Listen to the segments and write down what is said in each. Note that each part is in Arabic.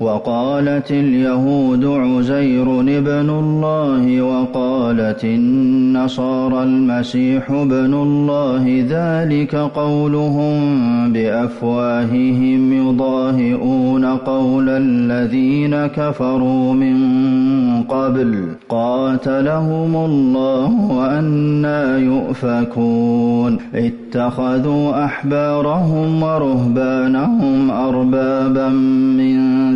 وقالت اليهود عزير ابن الله وقالت النصارى المسيح ابن الله ذلك قولهم بأفواههم يضاهئون قول الذين كفروا من قبل قاتلهم الله وأنا يؤفكون اتخذوا أحبارهم ورهبانهم أربابا من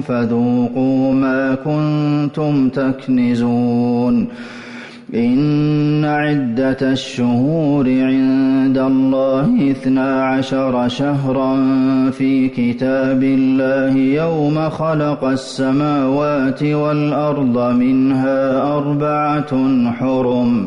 فذوقوا ما كنتم تكنزون. إن عدة الشهور عند الله اثنا عشر شهرا في كتاب الله يوم خلق السماوات والأرض منها أربعة حرم.